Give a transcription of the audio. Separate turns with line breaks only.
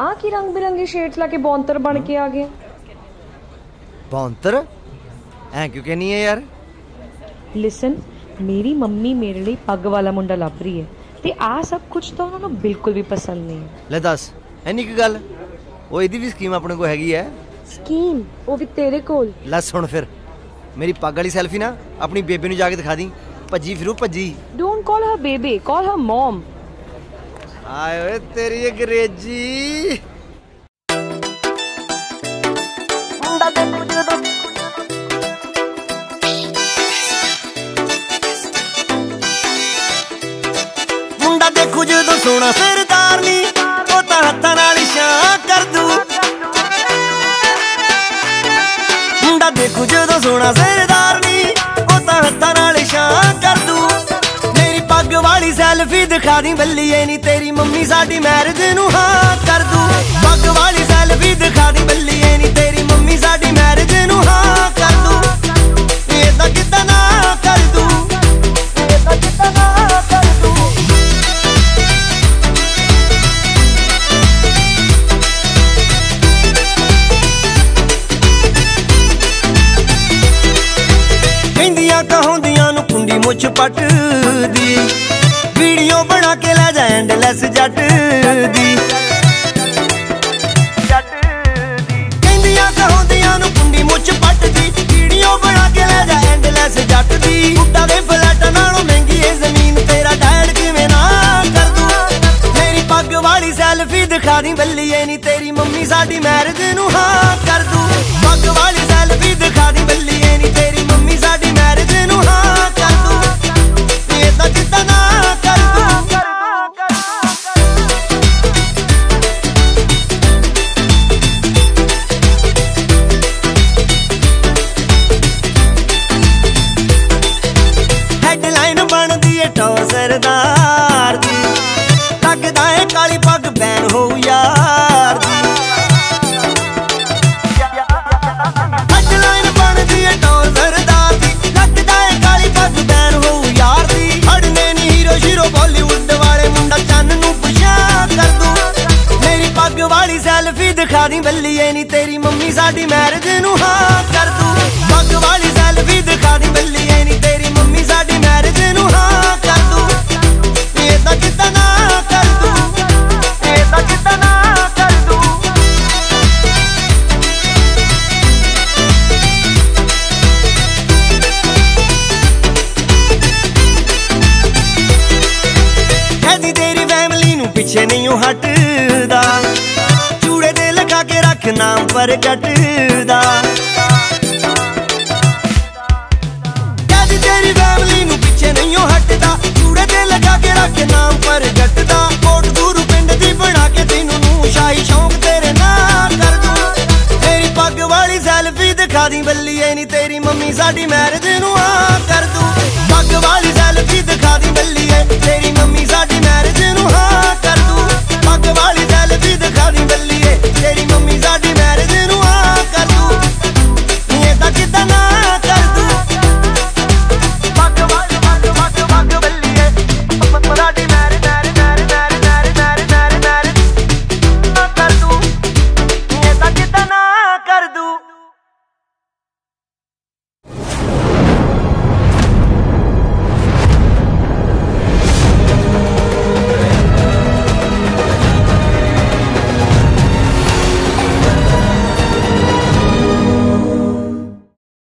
ਆ ਕੀ ਰੰਗ ਬਿਰੰਗੇ ਸ਼ੇਡਸ ਲਾ ਕੇ ਬੌਂਤਰ ਬਣ ਕੇ ਆ ਗਏ?
ਬੌਂਤਰ? ਐ ਕਿਉਂ ਕਹਿਨੀ ਹੈ ਯਾਰ?
ਲਿਸਨ ਮੇਰੀ ਮੰਮੀ ਮੇਰੇ ਲਈ ਪੱਗ ਵਾਲਾ ਮੁੰਡਾ ਲੱਭ ਰਹੀ ਹੈ ਤੇ ਆ ਸਭ ਕੁਝ ਤਾਂ ਉਹਨਾਂ ਨੂੰ ਬਿਲਕੁਲ ਵੀ ਪਸੰਦ ਨਹੀਂ ਹੈ
ਲੈ ਦੱਸ ਐਨੀ ਕੀ ਗੱਲ? ਉਹ ਇਹਦੀ ਵੀ ਸਕੀਮ ਆਪਣੇ ਕੋਲ ਹੈਗੀ ਐ?
ਸਕੀਮ ਉਹ ਵੀ ਤੇਰੇ ਕੋਲ?
ਲੈ ਸੁਣ ਫਿਰ ਮੇਰੀ ਪੱਗ ਵਾਲੀ ਸੈਲਫੀ ਨਾ ਆਪਣੀ ਬੇਬੇ ਨੂੰ ਜਾ ਕੇ ਦਿਖਾ ਦੀ। ਭੱਜੀ ਫਿਰੂ ਭੱਜੀ।
ਡੋਨਟ ਕਾਲ ਹਰ ਬੇਬੀ ਕਾਲ ਹਰ ਮਮ
ਆਏ ਓਏ ਤੇਰੀ ਅੰਗਰੇਜ਼ੀ। ਮੁੰਡਾ ਦੇਖੂ ਜਦੋਂ ਸੋਹਣਾ ਸਰਦਾਰ ਨੀ ਉਹ ਤਾਂ ਹੱਥਾਂ ਨਾਲ ਇਸ਼ਾਰਾ ਕਰ ਦੂ। ਮੁੰਡਾ ਦੇਖੂ ਜਦੋਂ ਸੋਹਣਾ ਸਰਦਾਰ ਨੀ ਉਹ ਤਾਂ ਹੱਥਾਂ ਨਾਲ ਇਸ਼ਾਰਾ ਕਰ ਵਾਲੀ ਸੈਲਫੀ ਦਿਖਾ ਦੀ ਬੱਲੀਏ ਨੀ ਤੇਰੀ ਮੰਮੀ ਸਾਡੀ ਮੈਰਿਜ ਨੂੰ ਹਾਂ। ਕਹਿੰਦੀਆਂ ਕਹਾਉਂਦੀਆਂ ਨੂੰ ਕੁੰਡੀ ਮੁੱਛ ਪੱਟਦੀ। ਵੀਡੀਓ ਬਣਾ ਕੇ ਲੈ ਜਾ ਐਂਡਲੈਸ ਜੱਟ ਦੀ ਕਹਿੰਦੀਆਂ ਕਹਾਉਂਦੀਆਂ ਨੂੰ ਕੁੰਡੀ ਮੁੱਛ ਪੱਟਦੀ। ਵੀਡੀਓ ਬਣਾ ਕੇ ਲੈ ਜਾ ਐਂਡਲੈਸ ਜੱਟ ਦੀ ਉੱਡਾ ਦੇ ਫਲੈਟ ਨਾਲੋਂ ਮਹਿੰਗੀ ਏ ਜ਼ਮੀਨ ਤੇਰਾ ਡੈਡ ਕਿਵੇਂ ਨਾ ਕਰ ਦੂ ਮੇਰੀ ਪੱਗ ਵਾਲੀ ਸੈਲਫੀ ਦਿਖਾ ਦੀ ਬੱਲੀਏ ਨੀ ਤੇਰੀ ਮੰਮੀ ਸਾਡੀ ਮੈਰਿਜ ਨੂੰ। ਸੈਲਫੀ ਦਿਖਾ ਦੀ ਬੱਲੀਏ ਨੀ, ਤੇਰੀ ਮੰਮੀ ਸਾਡੀ ਮੈਰਿਜ ਨੂੰ ਹਾਂ ਕਰ ਦੂ। ਪੱਗ ਵਾਲੀ ਸੈਲਫੀ ਦਿਖਾ ਦੀ ਬੱਲੀਏ ਨੀ, ਤੇਰੀ ਮੰਮੀ ਸਾਡੀ ਮੈਰਿਜ ਨੂੰ ਹਾਂ ਕਰ ਦੂ। ਇਹ ਤਾਂ ਕਿਦਾਂ ਨਾ ਕਰ ਦੂ। ਇਹ ਤਾਂ ਕਿਦਾਂ ਨਾ ਕਰ ਦੂ। ਕਹਿੰਦੀ ਤੇਰੀ ਫੈਮਿਲੀ ਨੂੰ ਪਿੱਛੇ ਨਹੀਂ ਉਹ ਨਾਮ ਪ੍ਰਗਟ ਤੇਰੀ ਫੈਮਿਲੀ ਨੂੰ ਪਿੱਛੇ ਨਹੀਂ ਉਹ ਹਟਦਾ। ਚੂੜੇ ਤੇ ਲਗਾ ਕੇ ਰੱਖ ਨਾਮ ਪ੍ਰਗਟ ਕੋਟ ਦੂਰ ਪਿੰਡ ਦੀ ਬਣਾ ਕੇ ਤੈਨੂੰ ਨੂੰ ਸ਼ਾਹੀ ਸ਼ੌਂਕ ਤੇਰੇ ਨਾਲ ਕਰ ਦੂੰ। ਤੇਰੀ ਪੱਗ ਵਾਲੀ ਸੈਲਫੀ ਦਿਖਾ ਦੀ ਬੱਲੀਏ ਨੀ ਤੇਰੀ ਮੰਮੀ ਸਾਡੀ ਮੈਰਿਜ ਨੂੰ ਆ ਕਰ ਦੂੰ। ਪੱਗ ਵਾਲੀ ਸੈਲਫੀ ਦਿਖਾ ਦੀ